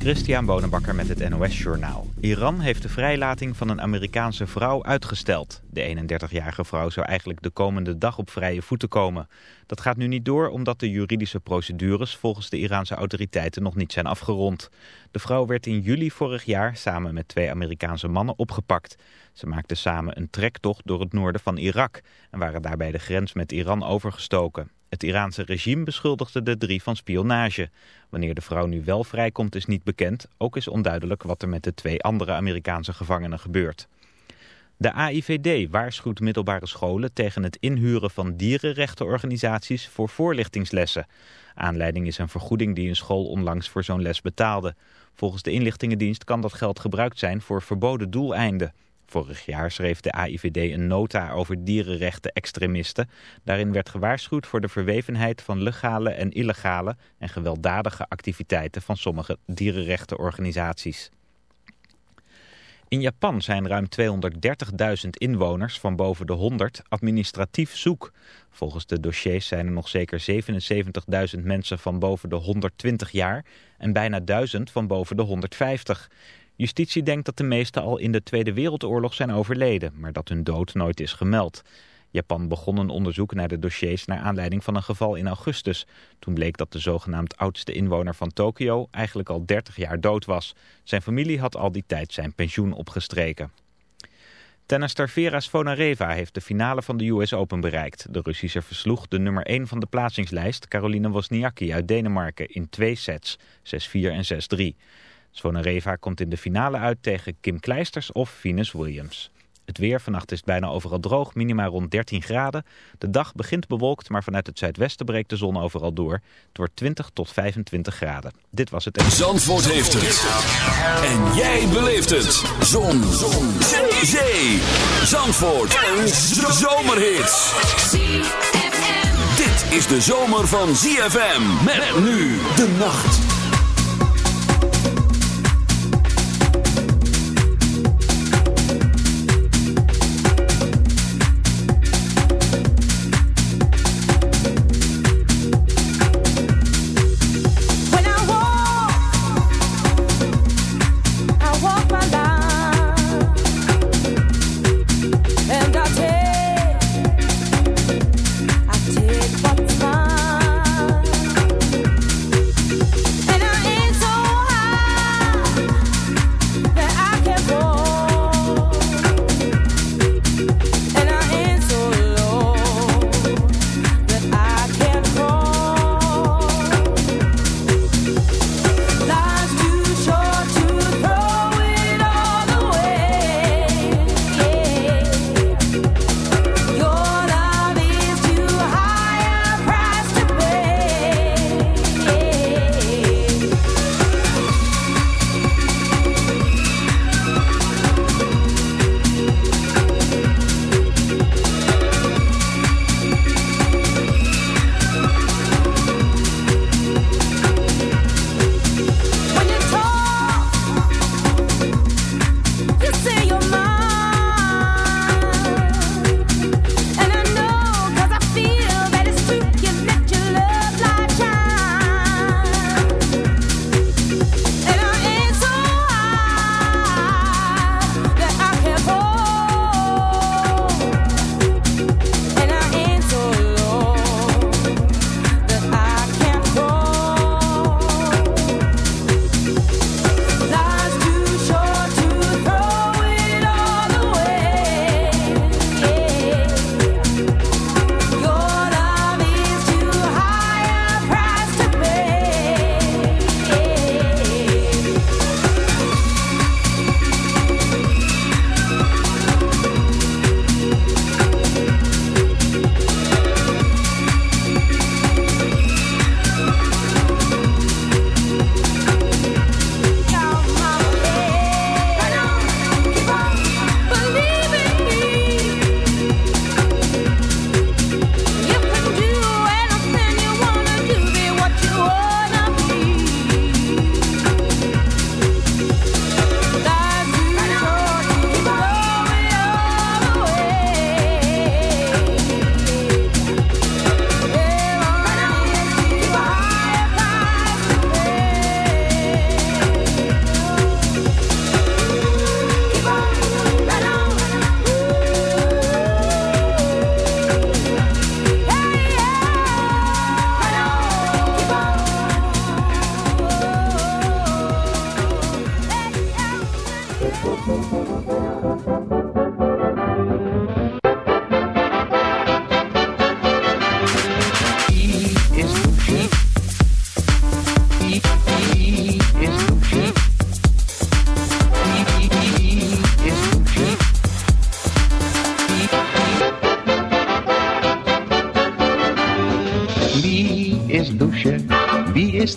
Christian Bonenbakker met het NOS Journaal. Iran heeft de vrijlating van een Amerikaanse vrouw uitgesteld. De 31-jarige vrouw zou eigenlijk de komende dag op vrije voeten komen. Dat gaat nu niet door omdat de juridische procedures volgens de Iraanse autoriteiten nog niet zijn afgerond. De vrouw werd in juli vorig jaar samen met twee Amerikaanse mannen opgepakt. Ze maakten samen een trektocht door het noorden van Irak en waren daarbij de grens met Iran overgestoken. Het Iraanse regime beschuldigde de drie van spionage. Wanneer de vrouw nu wel vrijkomt is niet bekend. Ook is onduidelijk wat er met de twee andere Amerikaanse gevangenen gebeurt. De AIVD waarschuwt middelbare scholen tegen het inhuren van dierenrechtenorganisaties voor voorlichtingslessen. Aanleiding is een vergoeding die een school onlangs voor zo'n les betaalde. Volgens de inlichtingendienst kan dat geld gebruikt zijn voor verboden doeleinden. Vorig jaar schreef de AIVD een nota over dierenrechten extremisten. Daarin werd gewaarschuwd voor de verwevenheid van legale en illegale en gewelddadige activiteiten van sommige dierenrechtenorganisaties. In Japan zijn ruim 230.000 inwoners van boven de 100 administratief zoek. Volgens de dossiers zijn er nog zeker 77.000 mensen van boven de 120 jaar en bijna 1000 van boven de 150. Justitie denkt dat de meesten al in de Tweede Wereldoorlog zijn overleden, maar dat hun dood nooit is gemeld. Japan begon een onderzoek naar de dossiers naar aanleiding van een geval in augustus. Toen bleek dat de zogenaamd oudste inwoner van Tokio eigenlijk al 30 jaar dood was. Zijn familie had al die tijd zijn pensioen opgestreken. Tennister Vera Svonareva heeft de finale van de US Open bereikt. De Russische versloeg de nummer 1 van de plaatsingslijst, Caroline Wozniacki uit Denemarken, in twee sets, 6-4 en 6-3. Svonareva komt in de finale uit tegen Kim Kleisters of Venus Williams. Het weer, vannacht is bijna overal droog, minima rond 13 graden. De dag begint bewolkt, maar vanuit het zuidwesten breekt de zon overal door. Het wordt 20 tot 25 graden. Dit was het... Zandvoort heeft het. En jij beleeft het. Zon. Zon. Zee. Zandvoort. Een zomerhit. Dit is de zomer van ZFM. Met nu de nacht.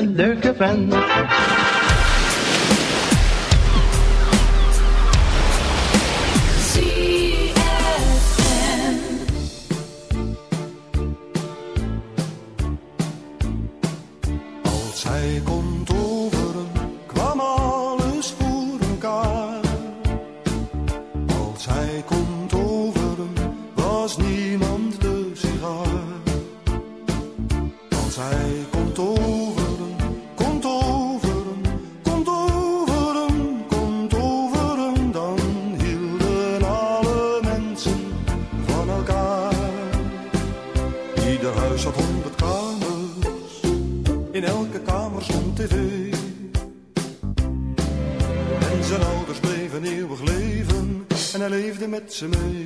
en leuke vent. Trzymaj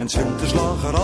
En En de slager af.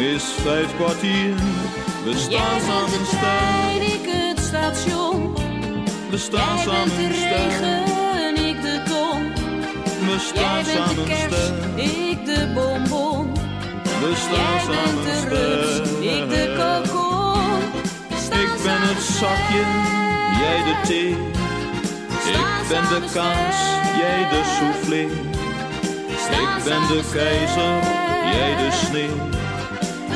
is vijf kwartier. We jij staan bent samen de sterk, trein, ik het station. we staan Jij bent de regen, ik de ton. We Jij staan bent de kerst, ik de bonbon. we Jij staan bent samen de rups, ik de kokon. Ik ben het zakje, jij de thee. Ik ben de kans, jij de soufflé. Ik ben de keizer, jij de sneeuw.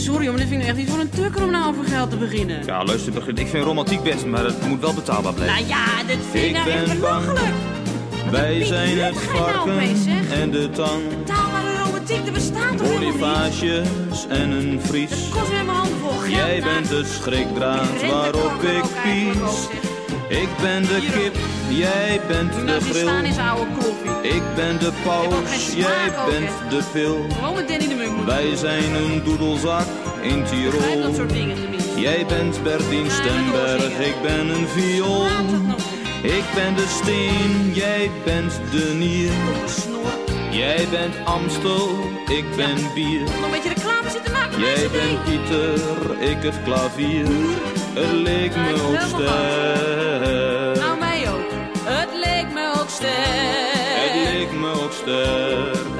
Sorry, maar dit vind ik echt niet voor een tukker om nou over geld te beginnen. Ja, luister, begin- ik vind romantiek best, maar het moet wel betaalbaar blijven. Nou ja, dit vind ik nou echt ben bang. belachelijk. Wij zijn het nou varken en de tang. Betaalbare romantiek, dat bestaat toch? Bonifages en een vries. Kost weer mijn hand vol geld. Jij nou. bent de schrikdraad waarop ik pies. Ik ben de kip, jij bent de is oude kloffie. Ik ben de paus, jij bent de pil. Gewoon met Danny de Munk Wij zijn een doedelzak in Begrijp dat Tirol. soort dingen tenminste. Jij bent Bertien Stemberg, ik ben een viool. Ik ben de steen, jij bent de nier. Jij bent Amstel, ik ben bier. Nog een beetje reclame zitten maken Jij bent. Pieter, ik het klavier. Het leek me ook sterk. Leek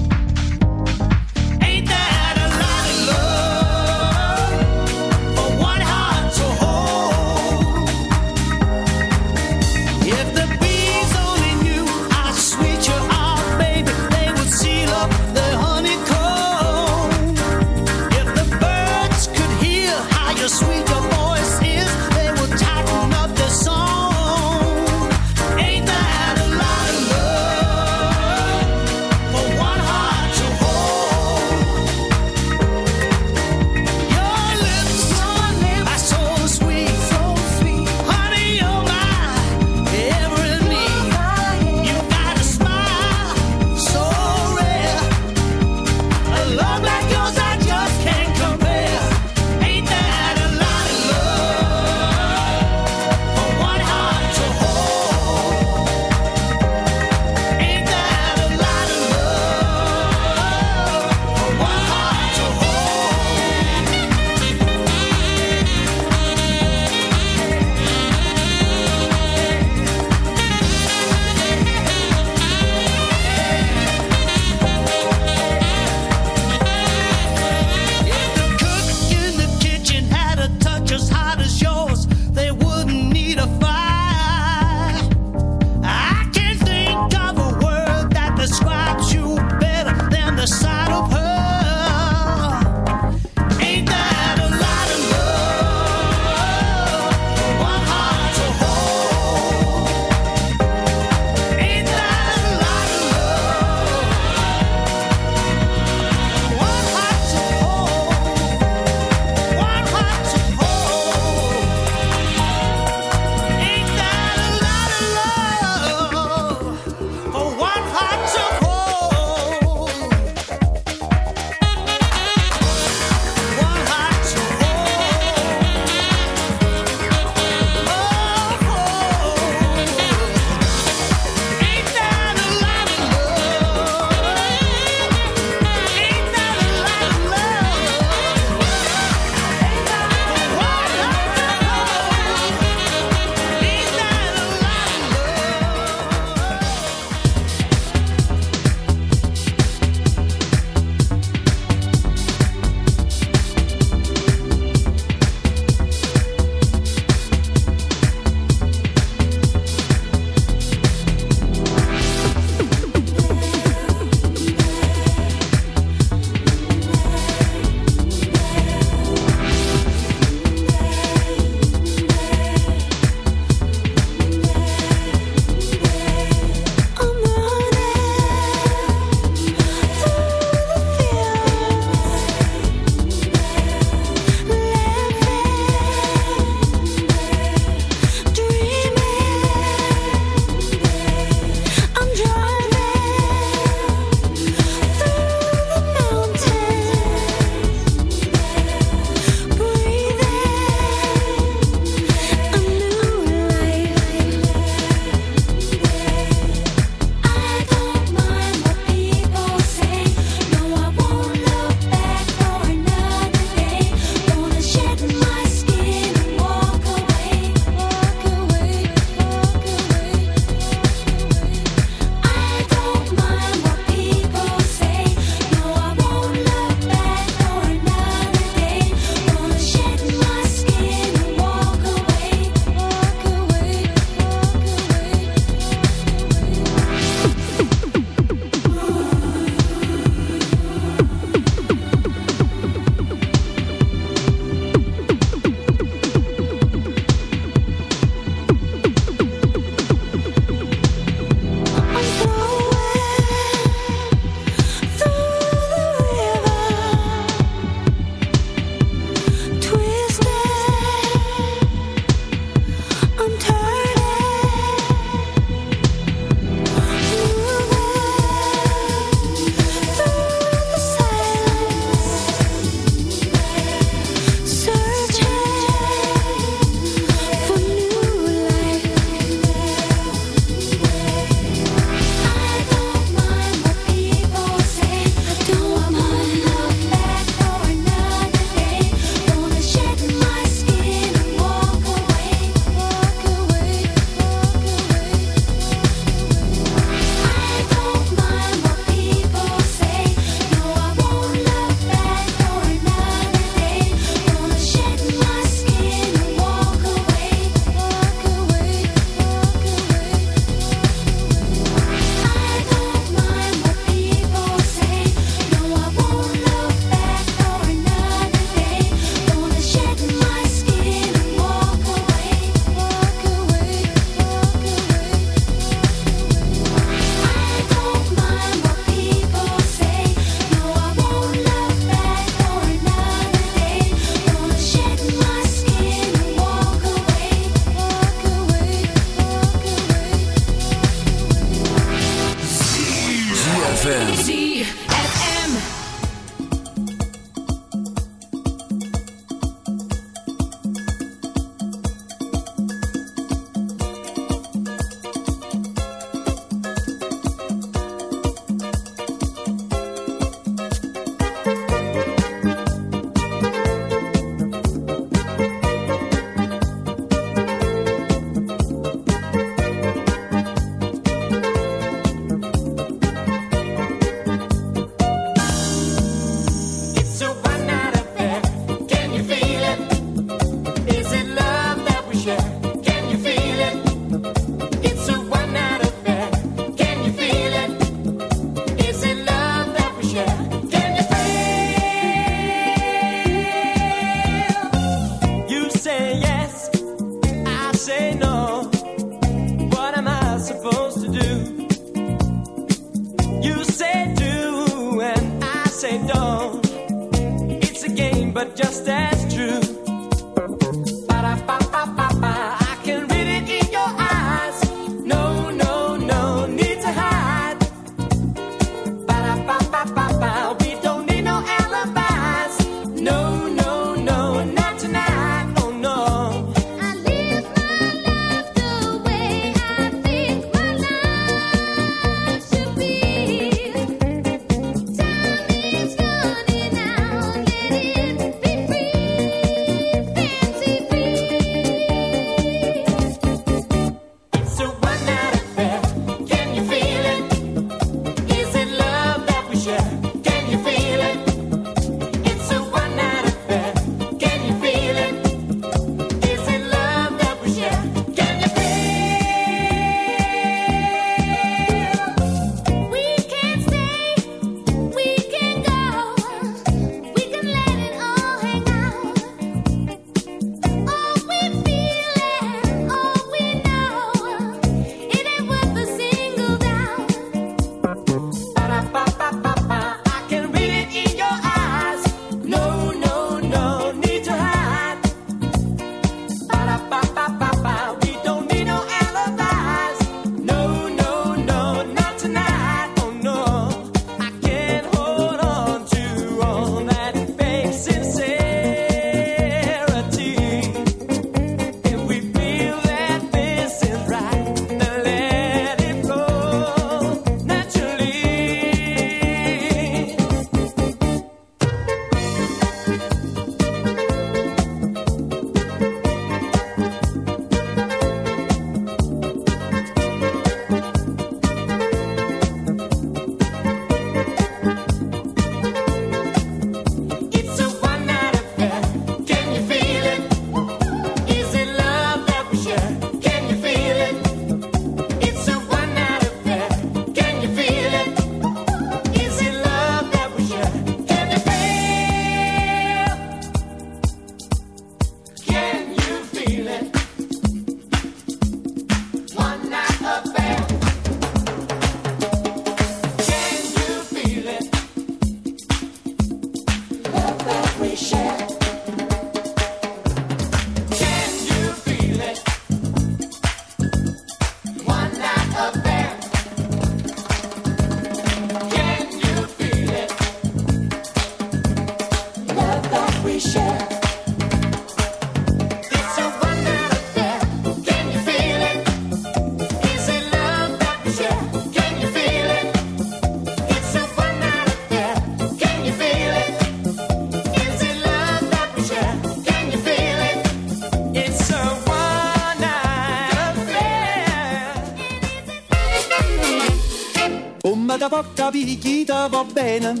te può capire va bene.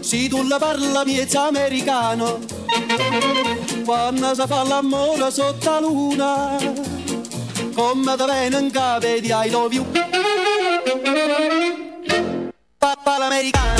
Se tu la parla miezza americano, quando si fa l'amore sotto la luna, come te viene in cave di I love you. Papà l'americano.